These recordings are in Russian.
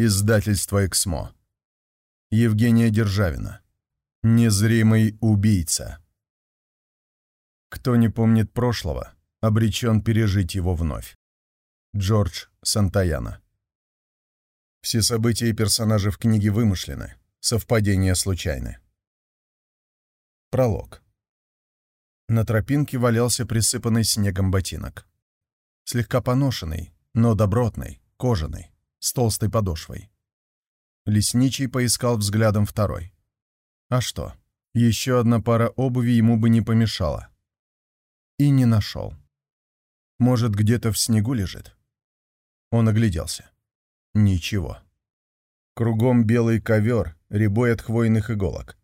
Издательство «Эксмо». Евгения Державина. Незримый убийца. Кто не помнит прошлого, обречен пережить его вновь. Джордж Сантаяна. Все события и персонажи в книге вымышлены, совпадения случайны. Пролог. На тропинке валялся присыпанный снегом ботинок. Слегка поношенный, но добротный, кожаный с толстой подошвой. Лесничий поискал взглядом второй. А что, еще одна пара обуви ему бы не помешала. И не нашел. Может, где-то в снегу лежит? Он огляделся. Ничего. Кругом белый ковер, рябой от хвойных иголок.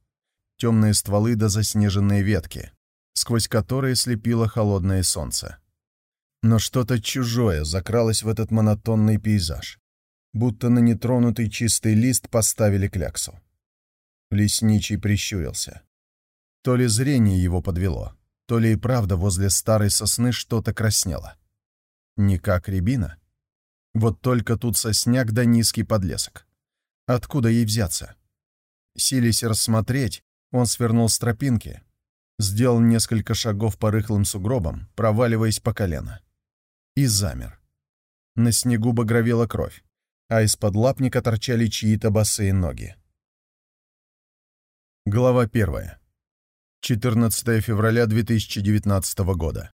Темные стволы да заснеженные ветки, сквозь которые слепило холодное солнце. Но что-то чужое закралось в этот монотонный пейзаж будто на нетронутый чистый лист поставили кляксу. Лесничий прищурился. То ли зрение его подвело, то ли и правда возле старой сосны что-то краснело. Не как рябина. Вот только тут сосняк да низкий подлесок. Откуда ей взяться? Сились рассмотреть, он свернул с тропинки, сделал несколько шагов по рыхлым сугробам, проваливаясь по колено. И замер. На снегу багровела кровь а из-под лапника торчали чьи-то босые ноги. Глава 1. 14 февраля 2019 года.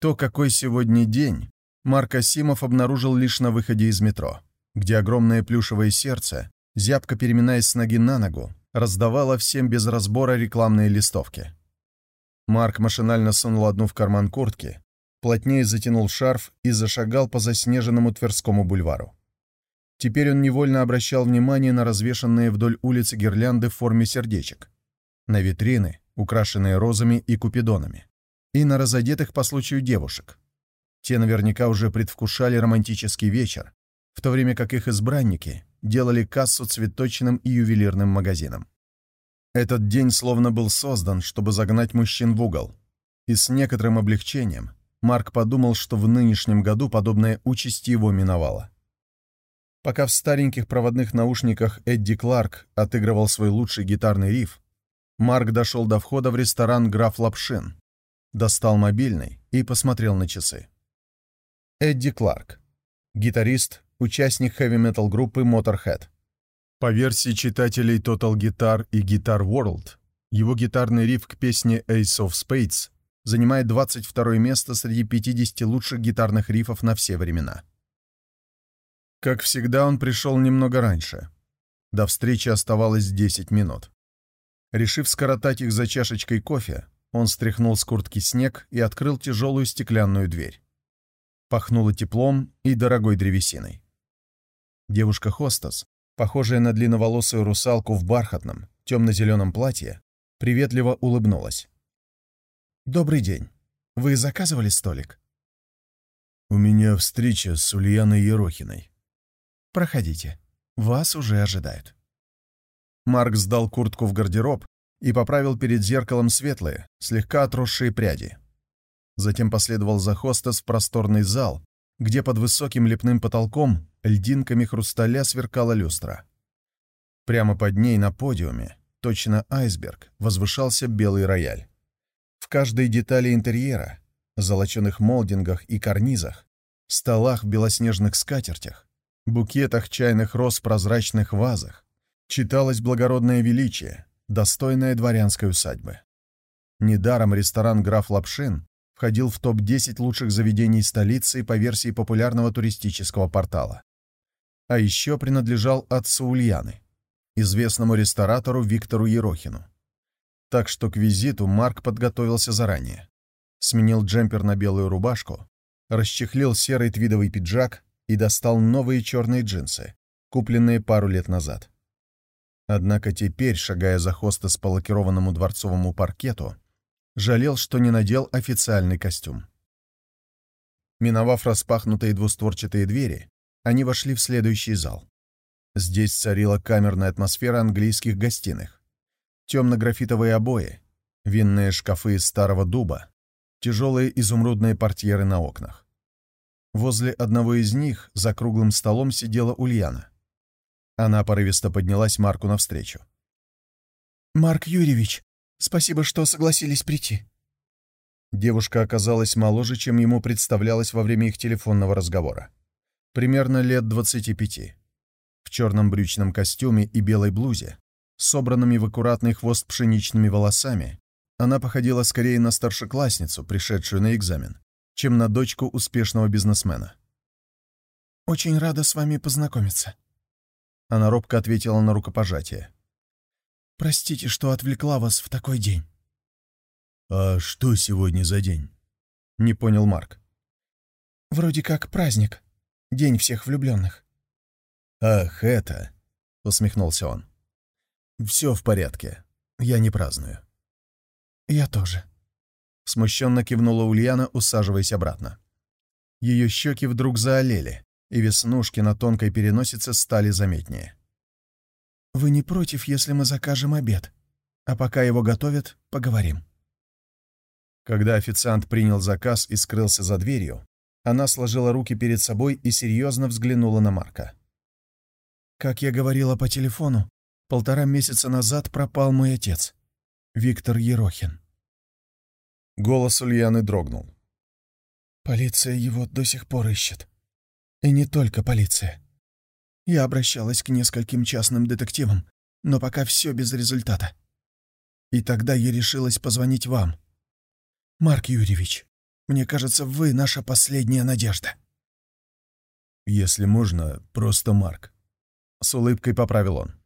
То, какой сегодня день, Марк Асимов обнаружил лишь на выходе из метро, где огромное плюшевое сердце, зябко переминаясь с ноги на ногу, раздавало всем без разбора рекламные листовки. Марк машинально сунул одну в карман куртки, плотнее затянул шарф и зашагал по заснеженному Тверскому бульвару. Теперь он невольно обращал внимание на развешанные вдоль улицы гирлянды в форме сердечек, на витрины, украшенные розами и купидонами, и на разодетых по случаю девушек. Те наверняка уже предвкушали романтический вечер, в то время как их избранники делали кассу цветочным и ювелирным магазином. Этот день словно был создан, чтобы загнать мужчин в угол, и с некоторым облегчением Марк подумал, что в нынешнем году подобная участь его миновала. Пока в стареньких проводных наушниках Эдди Кларк отыгрывал свой лучший гитарный риф, Марк дошел до входа в ресторан «Граф Лапшин», достал мобильный и посмотрел на часы. Эдди Кларк. Гитарист, участник хэви-метал группы Motorhead. По версии читателей Total Guitar и Guitar World, его гитарный риф к песне Ace of Spades занимает 22 место среди 50 лучших гитарных рифов на все времена. Как всегда, он пришел немного раньше. До встречи оставалось 10 минут. Решив скоротать их за чашечкой кофе, он стряхнул с куртки снег и открыл тяжелую стеклянную дверь. Пахнуло теплом и дорогой древесиной. Девушка-хостес, похожая на длинноволосую русалку в бархатном, темно-зеленом платье, приветливо улыбнулась. «Добрый день. Вы заказывали столик?» «У меня встреча с Ульяной Ерохиной». «Проходите. Вас уже ожидают». Марк сдал куртку в гардероб и поправил перед зеркалом светлые, слегка отросшие пряди. Затем последовал за хостес в просторный зал, где под высоким лепным потолком льдинками хрусталя сверкала люстра. Прямо под ней на подиуме, точно айсберг, возвышался белый рояль. В каждой детали интерьера, золоченых молдингах и карнизах, столах в белоснежных скатертях, букетах чайных роз в прозрачных вазах читалось благородное величие, достойное дворянской усадьбы. Недаром ресторан «Граф Лапшин» входил в топ-10 лучших заведений столицы по версии популярного туристического портала. А еще принадлежал отцу Ульяны, известному ресторатору Виктору Ерохину. Так что к визиту Марк подготовился заранее. Сменил джемпер на белую рубашку, расчехлил серый твидовый пиджак и достал новые черные джинсы, купленные пару лет назад. Однако теперь, шагая за хостес по лакированному дворцовому паркету, жалел, что не надел официальный костюм. Миновав распахнутые двустворчатые двери, они вошли в следующий зал. Здесь царила камерная атмосфера английских гостиных темно-графитовые обои, винные шкафы из старого дуба, тяжелые изумрудные портьеры на окнах. Возле одного из них за круглым столом сидела Ульяна. Она порывисто поднялась Марку навстречу. «Марк Юрьевич, спасибо, что согласились прийти». Девушка оказалась моложе, чем ему представлялось во время их телефонного разговора. Примерно лет 25. В черном брючном костюме и белой блузе, собранными в аккуратный хвост пшеничными волосами, она походила скорее на старшеклассницу, пришедшую на экзамен, чем на дочку успешного бизнесмена. «Очень рада с вами познакомиться». Она робко ответила на рукопожатие. «Простите, что отвлекла вас в такой день». «А что сегодня за день?» — не понял Марк. «Вроде как праздник. День всех влюбленных». «Ах, это...» — усмехнулся он. «Все в порядке. Я не праздную». «Я тоже», — смущенно кивнула Ульяна, усаживаясь обратно. Ее щеки вдруг заолели, и веснушки на тонкой переносице стали заметнее. «Вы не против, если мы закажем обед? А пока его готовят, поговорим». Когда официант принял заказ и скрылся за дверью, она сложила руки перед собой и серьезно взглянула на Марка. «Как я говорила по телефону, полтора месяца назад пропал мой отец, Виктор Ерохин. Голос Ульяны дрогнул. «Полиция его до сих пор ищет. И не только полиция. Я обращалась к нескольким частным детективам, но пока все без результата. И тогда я решилась позвонить вам. Марк Юрьевич, мне кажется, вы наша последняя надежда». «Если можно, просто Марк», — с улыбкой поправил он.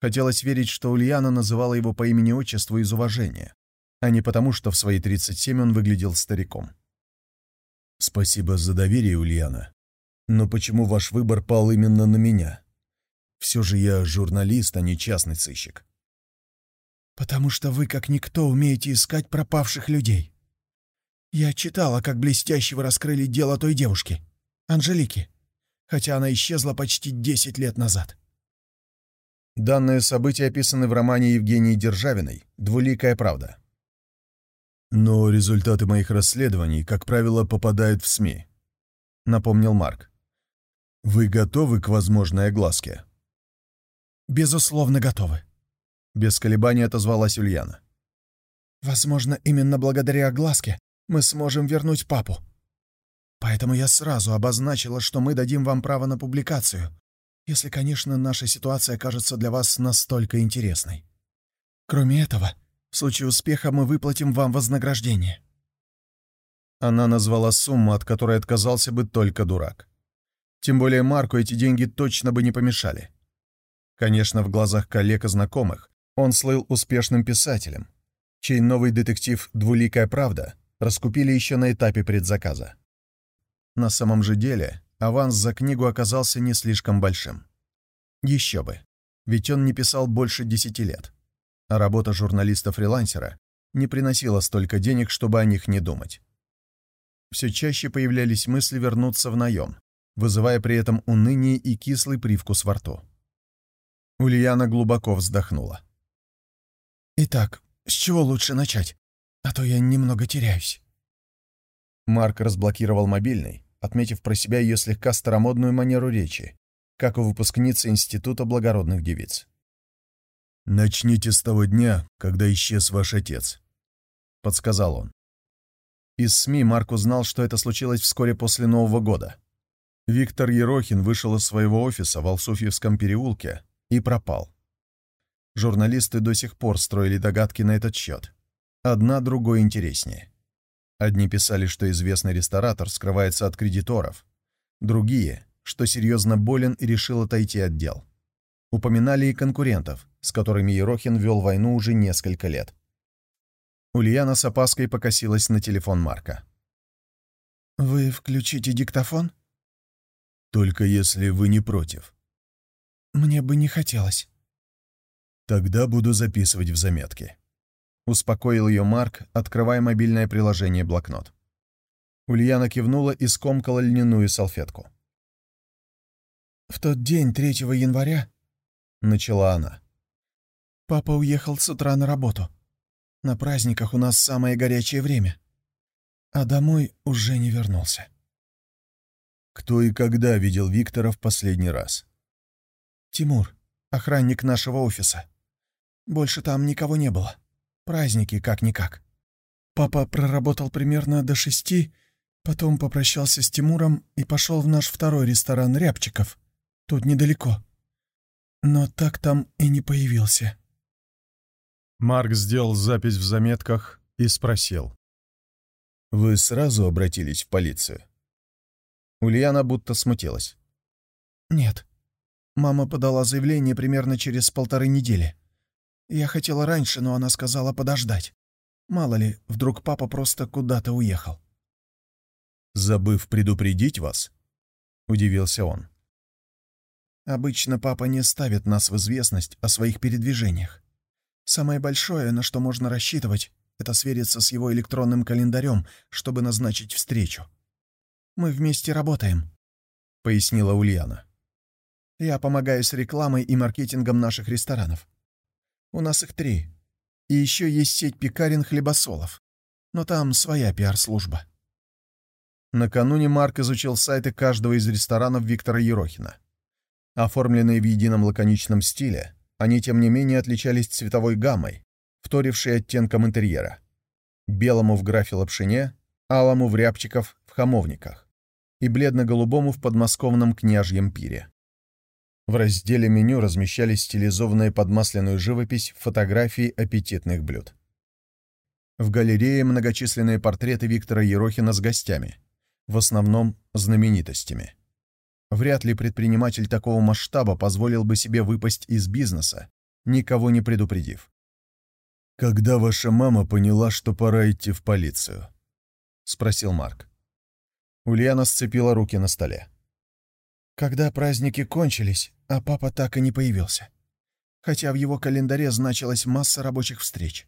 Хотелось верить, что Ульяна называла его по имени-отчеству из уважения а не потому, что в свои 37 он выглядел стариком. «Спасибо за доверие, Ульяна. Но почему ваш выбор пал именно на меня? Все же я журналист, а не частный сыщик». «Потому что вы, как никто, умеете искать пропавших людей. Я читала, как блестяще раскрыли дело той девушки, Анжелики, хотя она исчезла почти 10 лет назад». Данные события описаны в романе Евгении Державиной «Двуликая правда». Но результаты моих расследований, как правило, попадают в СМИ», — напомнил Марк. «Вы готовы к возможной огласке?» «Безусловно, готовы», — без колебаний отозвалась Ульяна. «Возможно, именно благодаря огласке мы сможем вернуть папу. Поэтому я сразу обозначила, что мы дадим вам право на публикацию, если, конечно, наша ситуация кажется для вас настолько интересной. Кроме этого, в случае успеха мы выплатим вам вознаграждение». Она назвала сумму, от которой отказался бы только дурак. Тем более Марку эти деньги точно бы не помешали. Конечно, в глазах коллег и знакомых он слыл успешным писателем, чей новый детектив «Двуликая правда» раскупили еще на этапе предзаказа. На самом же деле аванс за книгу оказался не слишком большим. Еще бы, ведь он не писал больше десяти лет а работа журналиста-фрилансера не приносила столько денег, чтобы о них не думать. Все чаще появлялись мысли вернуться в наем, вызывая при этом уныние и кислый привкус во рту. Ульяна глубоко вздохнула. «Итак, с чего лучше начать? А то я немного теряюсь». Марк разблокировал мобильный, отметив про себя ее слегка старомодную манеру речи, как у выпускницы Института благородных девиц. «Начните с того дня, когда исчез ваш отец», — подсказал он. Из СМИ Марк узнал, что это случилось вскоре после Нового года. Виктор Ерохин вышел из своего офиса в Алсуфьевском переулке и пропал. Журналисты до сих пор строили догадки на этот счет. Одна другой интереснее. Одни писали, что известный ресторатор скрывается от кредиторов. Другие, что серьезно болен и решил отойти от дел. Упоминали и конкурентов, с которыми Ерохин вел войну уже несколько лет. Ульяна с опаской покосилась на телефон Марка. «Вы включите диктофон?» «Только если вы не против». «Мне бы не хотелось». «Тогда буду записывать в заметки». Успокоил ее Марк, открывая мобильное приложение «Блокнот». Ульяна кивнула и скомкала льняную салфетку. «В тот день, 3 января, — начала она. «Папа уехал с утра на работу. На праздниках у нас самое горячее время. А домой уже не вернулся». Кто и когда видел Виктора в последний раз? Тимур, охранник нашего офиса. Больше там никого не было. Праздники как-никак. Папа проработал примерно до шести, потом попрощался с Тимуром и пошел в наш второй ресторан Рябчиков. Тут недалеко. Но так там и не появился. Марк сделал запись в заметках и спросил. «Вы сразу обратились в полицию?» Ульяна будто смутилась. «Нет. Мама подала заявление примерно через полторы недели. Я хотела раньше, но она сказала подождать. Мало ли, вдруг папа просто куда-то уехал». «Забыв предупредить вас?» — удивился он. «Обычно папа не ставит нас в известность о своих передвижениях. Самое большое, на что можно рассчитывать, это свериться с его электронным календарем, чтобы назначить встречу. Мы вместе работаем», — пояснила Ульяна. «Я помогаю с рекламой и маркетингом наших ресторанов. У нас их три. И еще есть сеть пекарен хлебосолов. Но там своя пиар-служба». Накануне Марк изучил сайты каждого из ресторанов Виктора Ерохина. Оформленные в едином лаконичном стиле, они, тем не менее, отличались цветовой гаммой, вторившей оттенкам интерьера. Белому в графе лапшине, алому в рябчиков в хамовниках и бледно-голубому в подмосковном княжьем пире. В разделе меню размещались стилизованные под масляную живопись фотографии аппетитных блюд. В галерее многочисленные портреты Виктора Ерохина с гостями, в основном знаменитостями. Вряд ли предприниматель такого масштаба позволил бы себе выпасть из бизнеса, никого не предупредив. «Когда ваша мама поняла, что пора идти в полицию?» — спросил Марк. Ульяна сцепила руки на столе. «Когда праздники кончились, а папа так и не появился. Хотя в его календаре значилась масса рабочих встреч.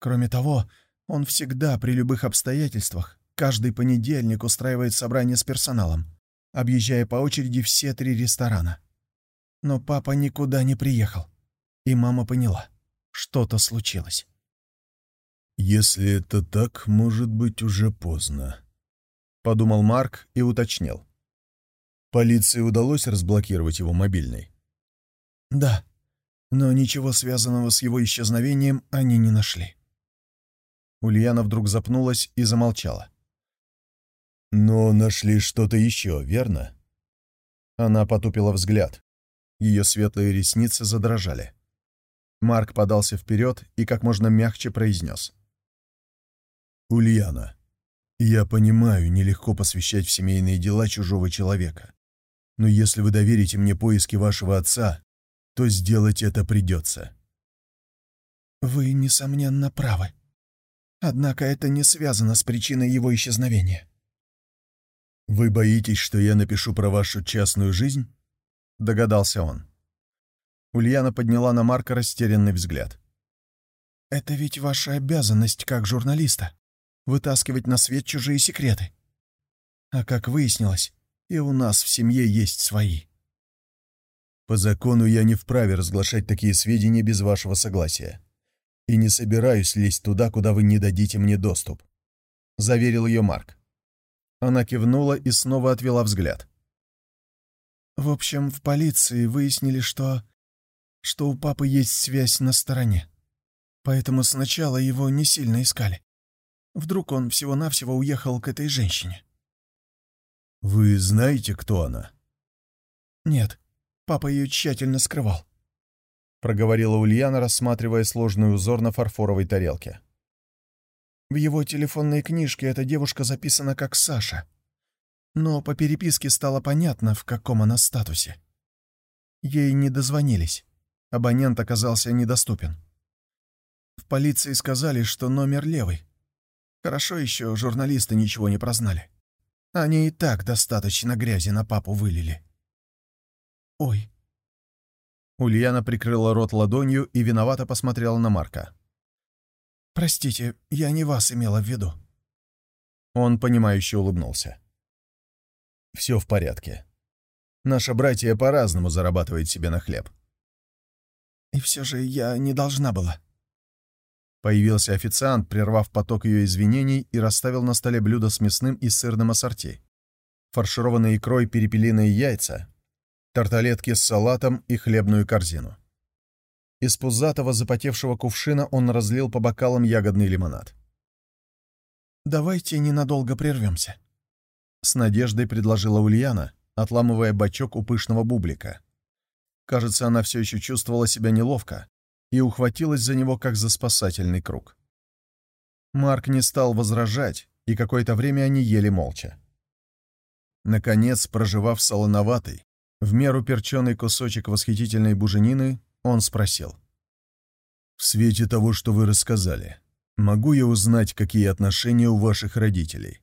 Кроме того, он всегда при любых обстоятельствах каждый понедельник устраивает собрание с персоналом, объезжая по очереди все три ресторана. Но папа никуда не приехал, и мама поняла, что-то случилось. «Если это так, может быть, уже поздно», — подумал Марк и уточнил. Полиции удалось разблокировать его мобильный? Да, но ничего связанного с его исчезновением они не нашли. Ульяна вдруг запнулась и замолчала. «Но нашли что-то еще, верно?» Она потупила взгляд. Ее светлые ресницы задрожали. Марк подался вперед и как можно мягче произнес. «Ульяна, я понимаю, нелегко посвящать в семейные дела чужого человека. Но если вы доверите мне поиски вашего отца, то сделать это придется». «Вы, несомненно, правы. Однако это не связано с причиной его исчезновения. «Вы боитесь, что я напишу про вашу частную жизнь?» — догадался он. Ульяна подняла на Марка растерянный взгляд. «Это ведь ваша обязанность как журналиста — вытаскивать на свет чужие секреты. А как выяснилось, и у нас в семье есть свои». «По закону я не вправе разглашать такие сведения без вашего согласия. И не собираюсь лезть туда, куда вы не дадите мне доступ», — заверил ее Марк. Она кивнула и снова отвела взгляд. «В общем, в полиции выяснили, что... что у папы есть связь на стороне. Поэтому сначала его не сильно искали. Вдруг он всего-навсего уехал к этой женщине». «Вы знаете, кто она?» «Нет, папа ее тщательно скрывал», — проговорила Ульяна, рассматривая сложный узор на фарфоровой тарелке. В его телефонной книжке эта девушка записана как Саша. Но по переписке стало понятно, в каком она статусе. Ей не дозвонились. Абонент оказался недоступен. В полиции сказали, что номер левый. Хорошо еще журналисты ничего не прознали. Они и так достаточно грязи на папу вылили. «Ой». Ульяна прикрыла рот ладонью и виновато посмотрела на Марка. «Простите, я не вас имела в виду». Он, понимающе улыбнулся. «Все в порядке. Наша братья по-разному зарабатывает себе на хлеб». «И все же я не должна была». Появился официант, прервав поток ее извинений и расставил на столе блюдо с мясным и сырным ассорти. фаршированные икрой перепелиные яйца, тарталетки с салатом и хлебную корзину. Из пузатого запотевшего кувшина он разлил по бокалам ягодный лимонад. «Давайте ненадолго прервемся», — с надеждой предложила Ульяна, отламывая бачок у пышного бублика. Кажется, она все еще чувствовала себя неловко и ухватилась за него, как за спасательный круг. Марк не стал возражать, и какое-то время они ели молча. Наконец, проживав солоноватый, в меру перченый кусочек восхитительной буженины, он спросил. «В свете того, что вы рассказали, могу я узнать, какие отношения у ваших родителей?»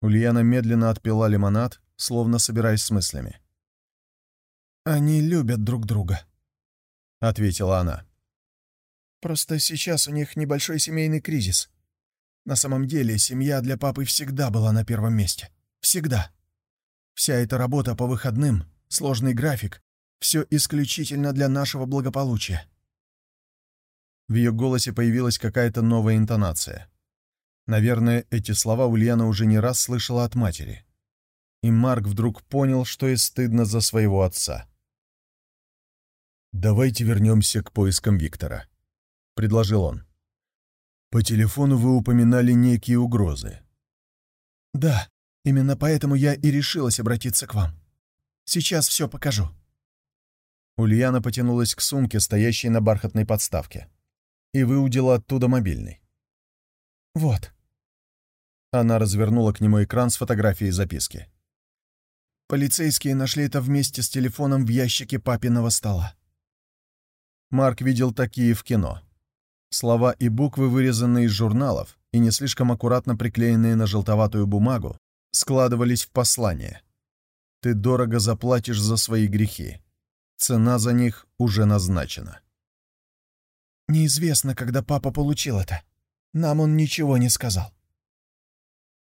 Ульяна медленно отпила лимонад, словно собираясь с мыслями. «Они любят друг друга», — ответила она. «Просто сейчас у них небольшой семейный кризис. На самом деле, семья для папы всегда была на первом месте. Всегда. Вся эта работа по выходным, сложный график, все исключительно для нашего благополучия. В ее голосе появилась какая-то новая интонация. Наверное, эти слова Ульяна уже не раз слышала от матери. И Марк вдруг понял, что и стыдно за своего отца. «Давайте вернемся к поискам Виктора», — предложил он. «По телефону вы упоминали некие угрозы». «Да, именно поэтому я и решилась обратиться к вам. Сейчас все покажу». Ульяна потянулась к сумке, стоящей на бархатной подставке, и выудила оттуда мобильный. «Вот». Она развернула к нему экран с фотографией записки. «Полицейские нашли это вместе с телефоном в ящике папиного стола». Марк видел такие в кино. Слова и буквы, вырезанные из журналов и не слишком аккуратно приклеенные на желтоватую бумагу, складывались в послание. «Ты дорого заплатишь за свои грехи. Цена за них уже назначена. Неизвестно, когда папа получил это. Нам он ничего не сказал.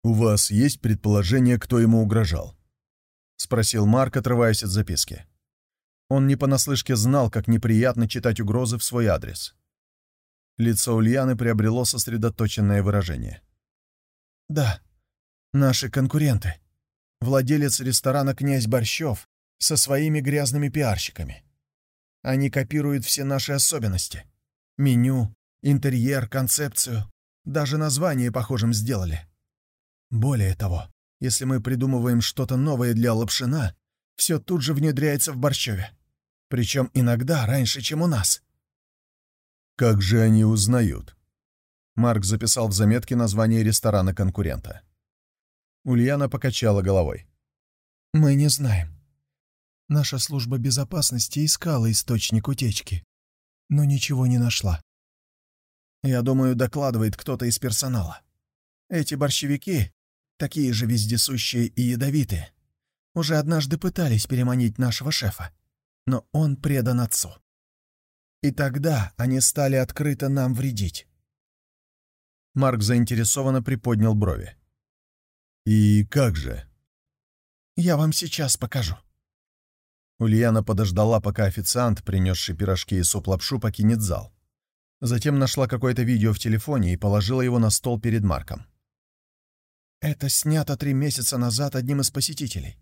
«У вас есть предположение, кто ему угрожал?» — спросил Марк, отрываясь от записки. Он не понаслышке знал, как неприятно читать угрозы в свой адрес. Лицо Ульяны приобрело сосредоточенное выражение. «Да, наши конкуренты. Владелец ресторана «Князь Борщев» со своими грязными пиарщиками. Они копируют все наши особенности. Меню, интерьер, концепцию. Даже название похожим сделали. Более того, если мы придумываем что-то новое для лапшина, все тут же внедряется в Борщеве. Причем иногда раньше, чем у нас. «Как же они узнают?» Марк записал в заметке название ресторана конкурента. Ульяна покачала головой. «Мы не знаем. Наша служба безопасности искала источник утечки, но ничего не нашла. Я думаю, докладывает кто-то из персонала. Эти борщевики, такие же вездесущие и ядовитые, уже однажды пытались переманить нашего шефа, но он предан отцу. И тогда они стали открыто нам вредить. Марк заинтересованно приподнял брови. «И как же?» «Я вам сейчас покажу». Ульяна подождала, пока официант, принесший пирожки и суп-лапшу, покинет зал. Затем нашла какое-то видео в телефоне и положила его на стол перед Марком. Это снято три месяца назад одним из посетителей.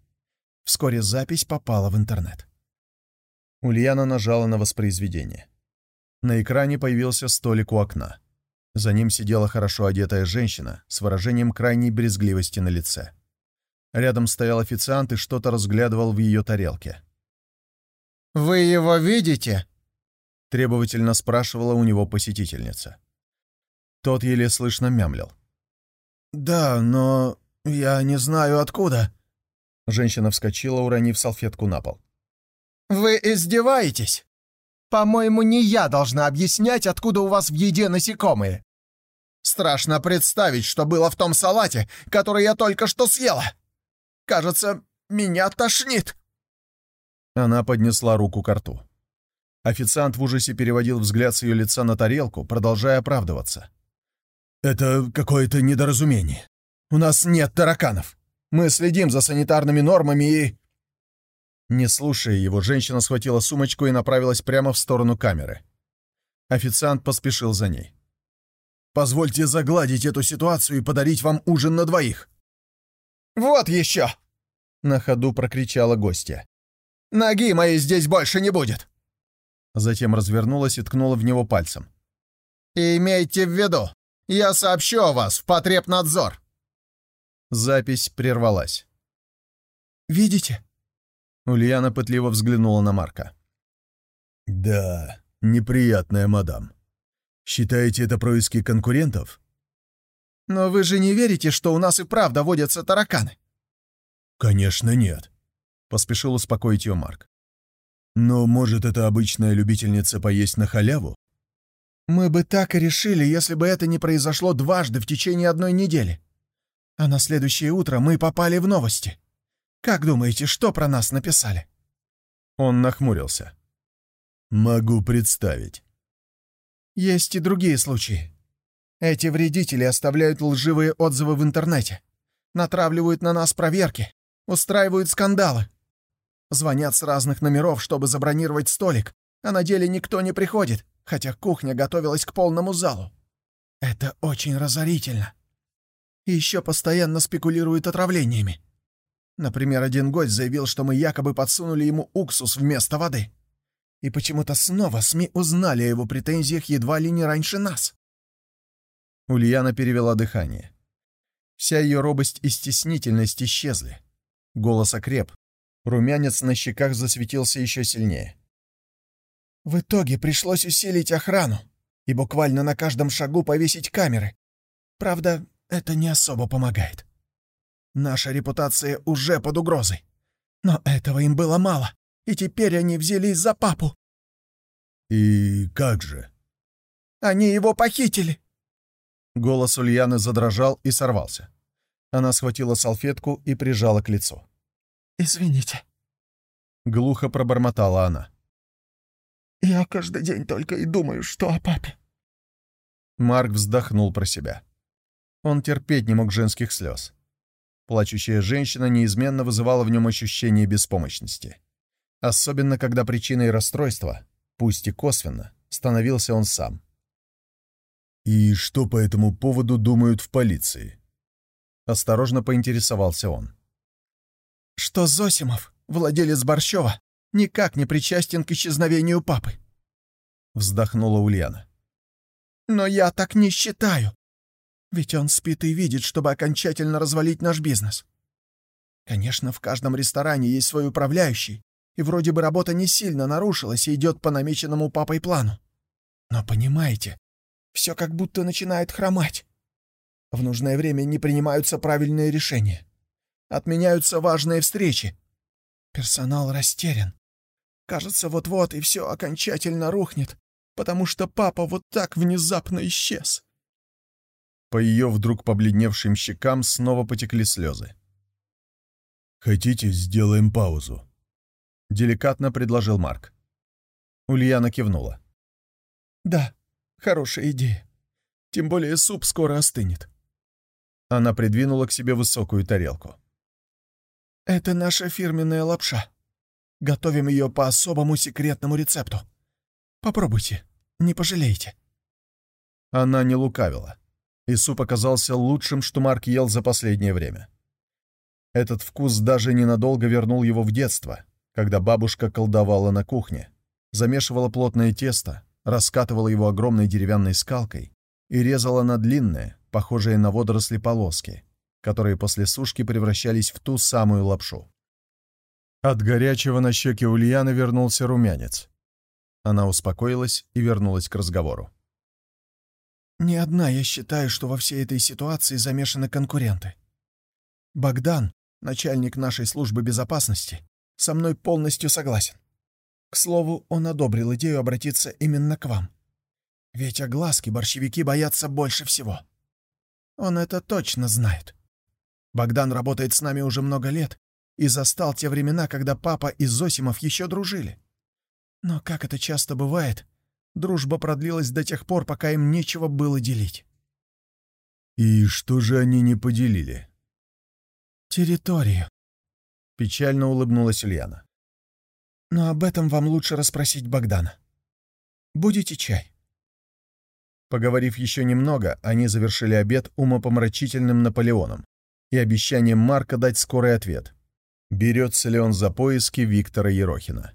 Вскоре запись попала в интернет. Ульяна нажала на воспроизведение. На экране появился столик у окна. За ним сидела хорошо одетая женщина с выражением крайней брезгливости на лице. Рядом стоял официант и что-то разглядывал в ее тарелке. «Вы его видите?» — требовательно спрашивала у него посетительница. Тот еле слышно мямлил. «Да, но я не знаю откуда». Женщина вскочила, уронив салфетку на пол. «Вы издеваетесь? По-моему, не я должна объяснять, откуда у вас в еде насекомые. Страшно представить, что было в том салате, который я только что съела. Кажется, меня тошнит». Она поднесла руку к рту. Официант в ужасе переводил взгляд с ее лица на тарелку, продолжая оправдываться. «Это какое-то недоразумение. У нас нет тараканов. Мы следим за санитарными нормами и...» Не слушая его, женщина схватила сумочку и направилась прямо в сторону камеры. Официант поспешил за ней. «Позвольте загладить эту ситуацию и подарить вам ужин на двоих». «Вот еще!» — на ходу прокричала гостья. «Ноги моей здесь больше не будет!» Затем развернулась и ткнула в него пальцем. «Имейте в виду, я сообщу о вас в потребнадзор!» Запись прервалась. «Видите?» Ульяна пытливо взглянула на Марка. «Да, неприятная мадам. Считаете это происки конкурентов?» «Но вы же не верите, что у нас и правда водятся тараканы?» «Конечно нет», — поспешил успокоить ее Марк. «Но, может, это обычная любительница поесть на халяву?» «Мы бы так и решили, если бы это не произошло дважды в течение одной недели. А на следующее утро мы попали в новости. Как думаете, что про нас написали?» Он нахмурился. «Могу представить». «Есть и другие случаи. Эти вредители оставляют лживые отзывы в интернете, натравливают на нас проверки, устраивают скандалы. Звонят с разных номеров, чтобы забронировать столик, а на деле никто не приходит, хотя кухня готовилась к полному залу. Это очень разорительно. И еще постоянно спекулируют отравлениями. Например, один гость заявил, что мы якобы подсунули ему уксус вместо воды. И почему-то снова СМИ узнали о его претензиях едва ли не раньше нас. Ульяна перевела дыхание. Вся ее робость и стеснительность исчезли. Голос окреп. Румянец на щеках засветился еще сильнее. В итоге пришлось усилить охрану и буквально на каждом шагу повесить камеры. Правда, это не особо помогает. Наша репутация уже под угрозой. Но этого им было мало, и теперь они взялись за папу. «И как же?» «Они его похитили!» Голос Ульяны задрожал и сорвался. Она схватила салфетку и прижала к лицу. «Извините». Глухо пробормотала она. «Я каждый день только и думаю, что о папе». Марк вздохнул про себя. Он терпеть не мог женских слез. Плачущая женщина неизменно вызывала в нем ощущение беспомощности. Особенно, когда причиной расстройства, пусть и косвенно, становился он сам. «И что по этому поводу думают в полиции?» Осторожно поинтересовался он. «Что Зосимов, владелец Борщева, никак не причастен к исчезновению папы», — вздохнула Ульяна. «Но я так не считаю. Ведь он спит и видит, чтобы окончательно развалить наш бизнес. Конечно, в каждом ресторане есть свой управляющий, и вроде бы работа не сильно нарушилась и идет по намеченному папой плану. Но понимаете, все как будто начинает хромать. В нужное время не принимаются правильные решения. Отменяются важные встречи. Персонал растерян. Кажется, вот-вот и все окончательно рухнет, потому что папа вот так внезапно исчез. По ее вдруг побледневшим щекам снова потекли слезы. «Хотите, сделаем паузу?» — деликатно предложил Марк. Ульяна кивнула. «Да, Хорошая идея. Тем более суп скоро остынет. Она придвинула к себе высокую тарелку. Это наша фирменная лапша. Готовим ее по особому секретному рецепту. Попробуйте, не пожалеете. Она не лукавила, и суп оказался лучшим, что Марк ел за последнее время. Этот вкус даже ненадолго вернул его в детство, когда бабушка колдовала на кухне, замешивала плотное тесто, раскатывала его огромной деревянной скалкой и резала на длинные, похожие на водоросли полоски, которые после сушки превращались в ту самую лапшу. От горячего на щеке Ульяны вернулся румянец. Она успокоилась и вернулась к разговору. «Не одна я считаю, что во всей этой ситуации замешаны конкуренты. Богдан, начальник нашей службы безопасности, со мной полностью согласен. К слову, он одобрил идею обратиться именно к вам. Ведь огласки борщевики боятся больше всего. Он это точно знает. Богдан работает с нами уже много лет и застал те времена, когда папа и Зосимов еще дружили. Но, как это часто бывает, дружба продлилась до тех пор, пока им нечего было делить. «И что же они не поделили?» «Территорию», — печально улыбнулась Ульяна. Но об этом вам лучше расспросить Богдана. Будете чай?» Поговорив еще немного, они завершили обед умопомрачительным Наполеоном, и обещанием Марка дать скорый ответ. Берется ли он за поиски Виктора Ерохина?